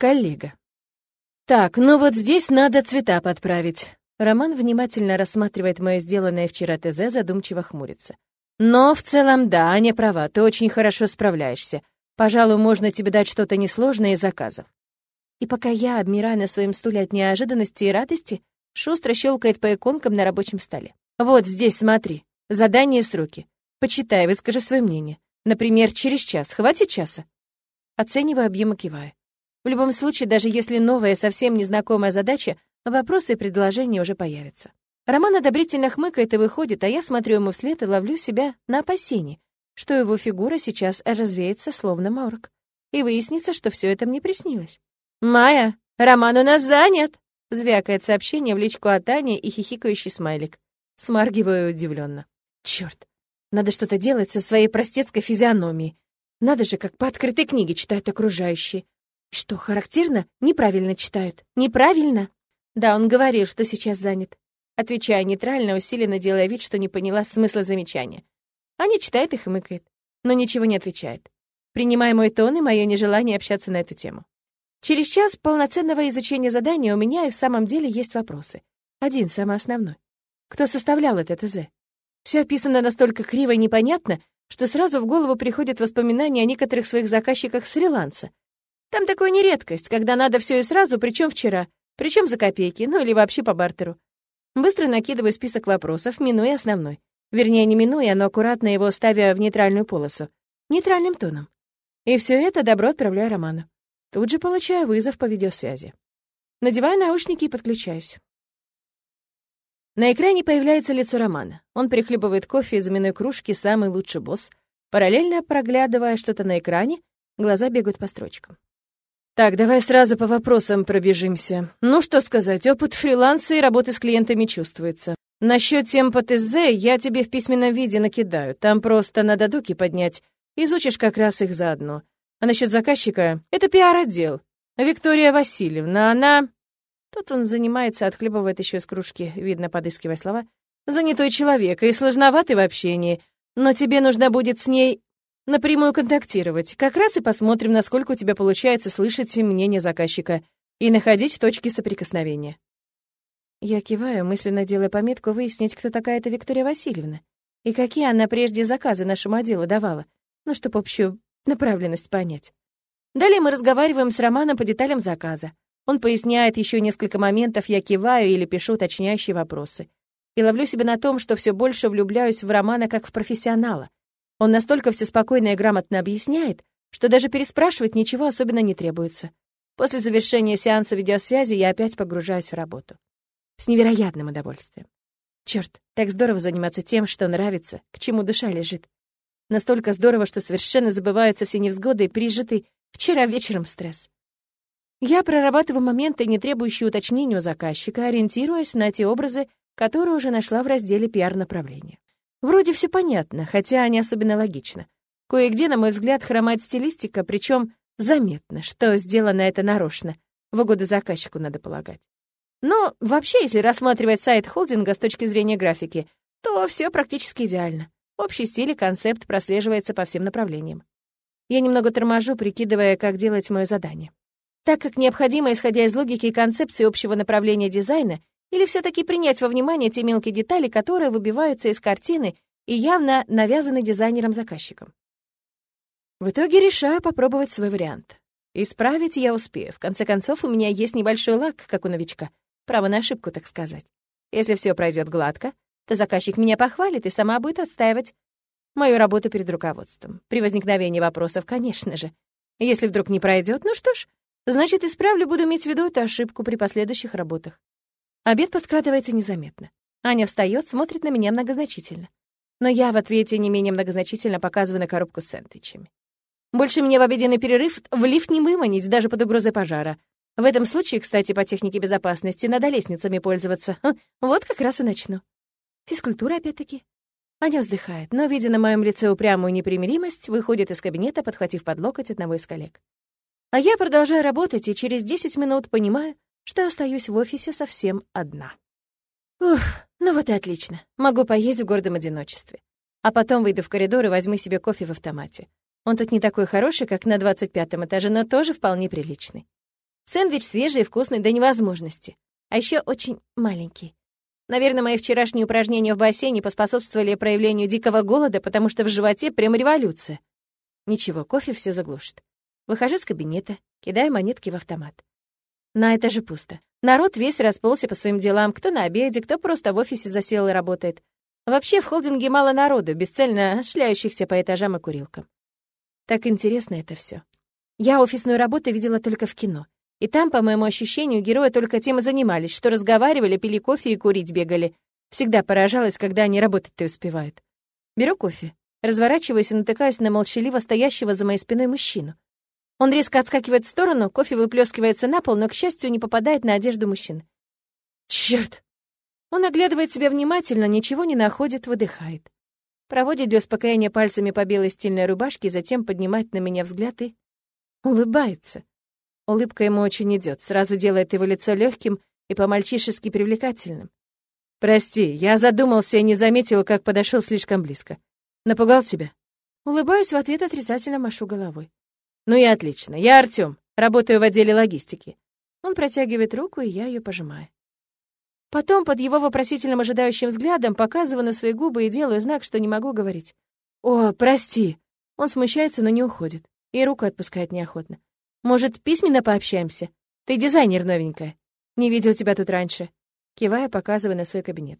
Коллега. Так, ну вот здесь надо цвета подправить. Роман внимательно рассматривает мое сделанное вчера ТЗ, задумчиво хмурится. Но в целом, да, Аня права, ты очень хорошо справляешься. Пожалуй, можно тебе дать что-то несложное из заказов. И пока я обмираю на своем стуле от неожиданности и радости, шустро щелкает по иконкам на рабочем столе. Вот здесь, смотри. Задание сроки. Почитай, выскажи свое мнение. Например, через час. Хватит часа? Оцениваю объем и киваю. В любом случае, даже если новая, совсем незнакомая задача, вопросы и предложения уже появятся. Роман одобрительно хмыкает и выходит, а я смотрю ему вслед и ловлю себя на опасении, что его фигура сейчас развеется словно морок. И выяснится, что все это мне приснилось. «Майя, Роман у нас занят!» Звякает сообщение в личку от Ани и хихикающий смайлик. Смаргиваю удивленно. Черт, надо что-то делать со своей простецкой физиономией. Надо же, как по открытой книге читают окружающие. Что, характерно? Неправильно читают. Неправильно? Да, он говорил, что сейчас занят. Отвечая нейтрально, усиленно делая вид, что не поняла смысла замечания. Аня читает и хмыкает, но ничего не отвечает. Принимая мой тон и мое нежелание общаться на эту тему. Через час полноценного изучения задания у меня и в самом деле есть вопросы. Один, самый основной. Кто составлял это ТЗ? Все описано настолько криво и непонятно, что сразу в голову приходят воспоминания о некоторых своих заказчиках с фриланса. Там такое не редкость, когда надо все и сразу, причем вчера, причем за копейки, ну или вообще по бартеру. Быстро накидываю список вопросов, минуя основной. Вернее, не минуя, но аккуратно его ставя в нейтральную полосу. Нейтральным тоном. И все это добро отправляю Роману. Тут же получаю вызов по видеосвязи. Надеваю наушники и подключаюсь. На экране появляется лицо Романа. Он прихлебывает кофе из именной кружки «Самый лучший босс», параллельно проглядывая что-то на экране, глаза бегают по строчкам. Так, давай сразу по вопросам пробежимся. Ну, что сказать, опыт фриланса и работы с клиентами чувствуется. Насчет тем по ТЗ я тебе в письменном виде накидаю. Там просто надо дуки поднять. Изучишь как раз их заодно. А насчет заказчика — это пиар-отдел. Виктория Васильевна, она... Тут он занимается, отхлебывает еще из кружки, видно, подыскивая слова. Занятой человек и сложноватый в общении, но тебе нужно будет с ней напрямую контактировать. Как раз и посмотрим, насколько у тебя получается слышать мнение заказчика и находить точки соприкосновения. Я киваю, мысленно делая пометку выяснить, кто такая эта Виктория Васильевна и какие она прежде заказы нашему отделу давала, ну, чтобы общую направленность понять. Далее мы разговариваем с Романом по деталям заказа. Он поясняет еще несколько моментов, я киваю или пишу уточняющие вопросы. И ловлю себя на том, что все больше влюбляюсь в Романа как в профессионала. Он настолько все спокойно и грамотно объясняет, что даже переспрашивать ничего особенно не требуется. После завершения сеанса видеосвязи я опять погружаюсь в работу. С невероятным удовольствием. Черт, так здорово заниматься тем, что нравится, к чему душа лежит. Настолько здорово, что совершенно забываются все невзгоды и пережитый вчера вечером стресс. Я прорабатываю моменты, не требующие уточнения у заказчика, ориентируясь на те образы, которые уже нашла в разделе пиар-направления. Вроде все понятно, хотя не особенно логично. Кое-где, на мой взгляд, хромает стилистика, причем заметно, что сделано это нарочно. В угоду заказчику, надо полагать. Но вообще, если рассматривать сайт холдинга с точки зрения графики, то все практически идеально. Общий стиль и концепт прослеживается по всем направлениям. Я немного торможу, прикидывая, как делать мое задание. Так как необходимо, исходя из логики и концепции общего направления дизайна, или все таки принять во внимание те мелкие детали, которые выбиваются из картины и явно навязаны дизайнером-заказчиком. В итоге решаю попробовать свой вариант. Исправить я успею. В конце концов, у меня есть небольшой лак, как у новичка. Право на ошибку, так сказать. Если все пройдет гладко, то заказчик меня похвалит и сама будет отстаивать мою работу перед руководством. При возникновении вопросов, конечно же. Если вдруг не пройдет, ну что ж, значит, исправлю, буду иметь в виду эту ошибку при последующих работах. Обед подкрадывается незаметно. Аня встает, смотрит на меня многозначительно. Но я в ответе не менее многозначительно показываю на коробку с сэндвичами. Больше мне в обеденный перерыв в лифт не выманить, даже под угрозой пожара. В этом случае, кстати, по технике безопасности, надо лестницами пользоваться. Вот как раз и начну. Физкультура опять-таки. Аня вздыхает, но, видя на моем лице упрямую непримиримость, выходит из кабинета, подхватив под локоть одного из коллег. А я продолжаю работать и через 10 минут понимаю, что остаюсь в офисе совсем одна. Ух, ну вот и отлично. Могу поесть в гордом одиночестве. А потом выйду в коридор и возьму себе кофе в автомате. Он тут не такой хороший, как на 25 этаже, но тоже вполне приличный. Сэндвич свежий и вкусный до невозможности. А еще очень маленький. Наверное, мои вчерашние упражнения в бассейне поспособствовали проявлению дикого голода, потому что в животе прям революция. Ничего, кофе все заглушит. Выхожу из кабинета, кидаю монетки в автомат. На этаже пусто. Народ весь расползся по своим делам, кто на обеде, кто просто в офисе засел и работает. Вообще в холдинге мало народу, бесцельно шляющихся по этажам и курилкам. Так интересно это все. Я офисную работу видела только в кино. И там, по моему ощущению, герои только тем и занимались, что разговаривали, пили кофе и курить бегали. Всегда поражалась, когда они работать-то успевают. Беру кофе, разворачиваюсь и натыкаюсь на молчаливо стоящего за моей спиной мужчину. Он резко отскакивает в сторону, кофе выплескивается на пол, но, к счастью, не попадает на одежду мужчины. Черт! Он оглядывает себя внимательно, ничего не находит, выдыхает. Проводит для успокоения пальцами по белой стильной рубашке, затем поднимает на меня взгляд и... улыбается. Улыбка ему очень идет, сразу делает его лицо легким и по-мальчишески привлекательным. «Прости, я задумался и не заметил, как подошел слишком близко. Напугал тебя?» Улыбаюсь в ответ, отрицательно машу головой. «Ну и отлично. Я Артём, работаю в отделе логистики». Он протягивает руку, и я ее пожимаю. Потом под его вопросительным ожидающим взглядом показываю на свои губы и делаю знак, что не могу говорить. «О, прости!» Он смущается, но не уходит. И руку отпускает неохотно. Может, письменно пообщаемся? Ты дизайнер новенькая. Не видел тебя тут раньше. Кивая, показывая на свой кабинет.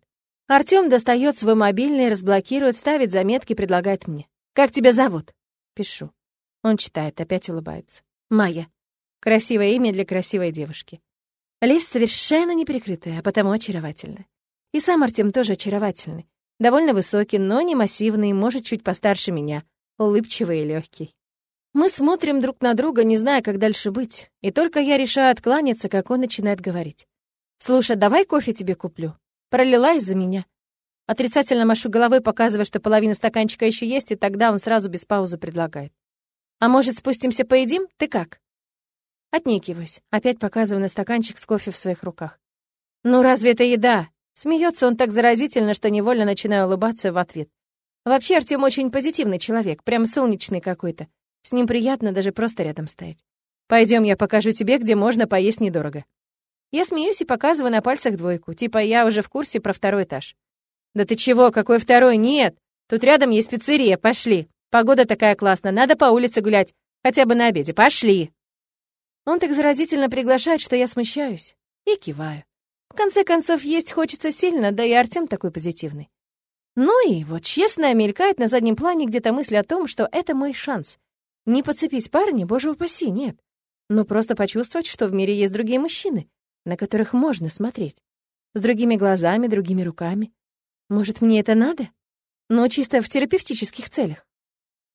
Артём достает свой мобильный, разблокирует, ставит заметки, предлагает мне. «Как тебя зовут?» Пишу. Он читает, опять улыбается. «Майя. Красивое имя для красивой девушки. Лиз совершенно неприкрытая, а потому очаровательная. И сам Артём тоже очаровательный. Довольно высокий, но не массивный, может, чуть постарше меня. Улыбчивый и легкий. Мы смотрим друг на друга, не зная, как дальше быть. И только я решаю откланяться, как он начинает говорить. «Слушай, давай кофе тебе куплю». Пролила из-за меня. Отрицательно машу головой, показывая, что половина стаканчика еще есть, и тогда он сразу без паузы предлагает. «А может, спустимся поедим? Ты как?» Отнекиваюсь, опять показывая на стаканчик с кофе в своих руках. «Ну разве это еда?» Смеется он так заразительно, что невольно начинаю улыбаться в ответ. Вообще, Артем очень позитивный человек, прям солнечный какой-то. С ним приятно даже просто рядом стоять. Пойдем, я покажу тебе, где можно поесть недорого. Я смеюсь и показываю на пальцах двойку, типа я уже в курсе про второй этаж. Да ты чего, какой второй? Нет! Тут рядом есть пиццерия, пошли. Погода такая классная, надо по улице гулять, хотя бы на обеде, пошли. Он так заразительно приглашает, что я смущаюсь и киваю. В конце концов, есть хочется сильно, да и Артем такой позитивный. Ну и вот честно мелькает на заднем плане где-то мысль о том, что это мой шанс. Не подцепить парня, боже упаси, нет. Но просто почувствовать, что в мире есть другие мужчины, на которых можно смотреть. С другими глазами, другими руками. Может, мне это надо? Но чисто в терапевтических целях.